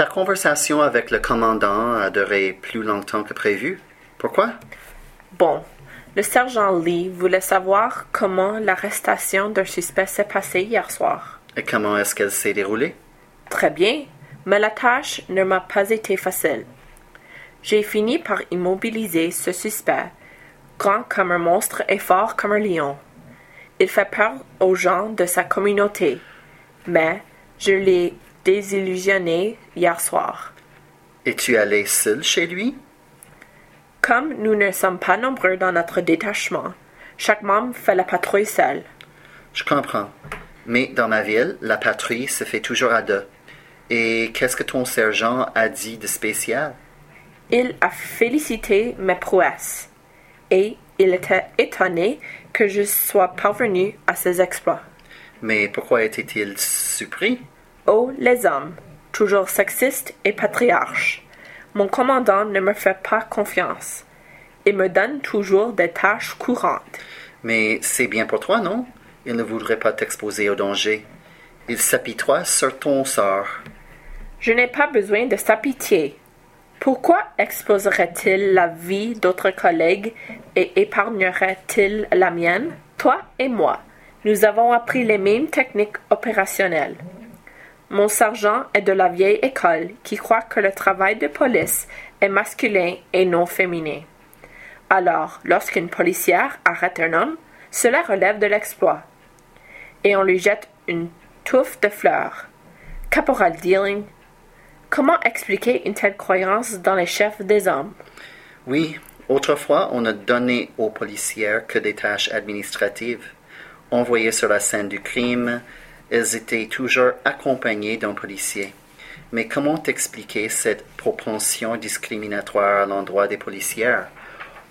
Ta conversation avec le commandant a duré plus longtemps que prévu. Pourquoi? Bon, le sergent Lee voulait savoir comment l'arrestation d'un suspect s'est passée hier soir. Et comment est-ce qu'elle s'est déroulée? Très bien, mais la tâche ne m'a pas été facile. J'ai fini par immobiliser ce suspect, grand comme un monstre et fort comme un lion. Il fait peur aux gens de sa communauté, mais je l'ai désillusionné hier soir. Es-tu allé seul chez lui? Comme nous ne sommes pas nombreux dans notre détachement, chaque membre fait la patrouille seul. Je comprends. Mais dans ma ville, la patrouille se fait toujours à deux. Et qu'est-ce que ton sergent a dit de spécial? Il a félicité mes prouesses et il était étonné que je sois parvenu à ces exploits. Mais pourquoi était-il surpris? Oh, les hommes, toujours sexistes et patriarches. Mon commandant ne me fait pas confiance. Il me donne toujours des tâches courantes. Mais c'est bien pour toi, non? Il ne voudrait pas t'exposer au danger. Il s'apitoie sur ton sort. Je n'ai pas besoin de sa pitié. Pourquoi exposerait-il la vie d'autres collègues et épargnerait-il la mienne? Toi et moi, nous avons appris les mêmes techniques opérationnelles. Mon sergent est de la vieille école qui croit que le travail de police est masculin et non féminin. Alors, lorsqu'une policière arrête un homme, cela relève de l'exploit. Et on lui jette une touffe de fleurs. Caporal Dealing, comment expliquer une telle croyance dans les chefs des hommes? Oui, autrefois, on ne donnait aux policières que des tâches administratives. Envoyées sur la scène du crime, elles étaient toujours accompagnées d'un policier. Mais comment expliquer cette propension discriminatoire à l'endroit des policières?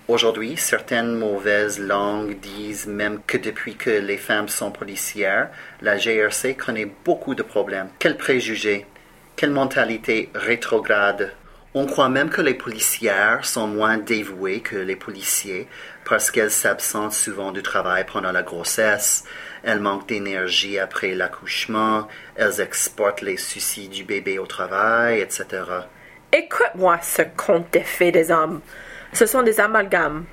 Aujourd'hui, certaines mauvaises langues disent même que depuis que les femmes sont policières, la GRC connaît beaucoup de problèmes. Quels préjugés, quelle mentalité rétrograde? On croit même que les policières sont moins dévouées que les policiers parce qu'elles s'absentent souvent du travail pendant la grossesse, elles manquent d'énergie après l'accouchement, elles exportent les soucis du bébé au travail, etc. Écoute-moi ce conte des faits des hommes. Ce sont des amalgames,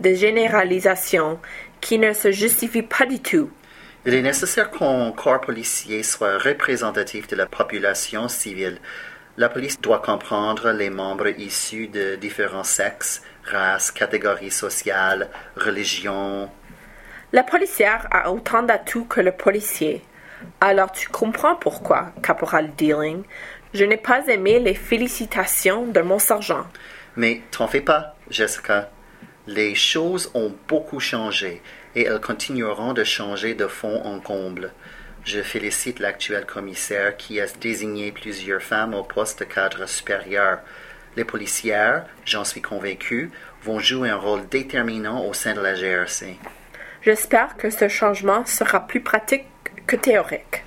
des généralisations qui ne se justifient pas du tout. Il est nécessaire qu'un corps policier soit représentatif de la population civile. La police doit comprendre les membres issus de différents sexes, races, catégories sociales, religions. La policière a autant d'atouts que le policier. Alors tu comprends pourquoi, caporal Dealing, je n'ai pas aimé les félicitations de mon sergent. Mais t'en fais pas, Jessica. Les choses ont beaucoup changé et elles continueront de changer de fond en comble. Je félicite l'actuel commissaire qui a désigné plusieurs femmes au poste de cadre supérieur. Les policières, j'en suis convaincu, vont jouer un rôle déterminant au sein de la GRC. J'espère que ce changement sera plus pratique que théorique.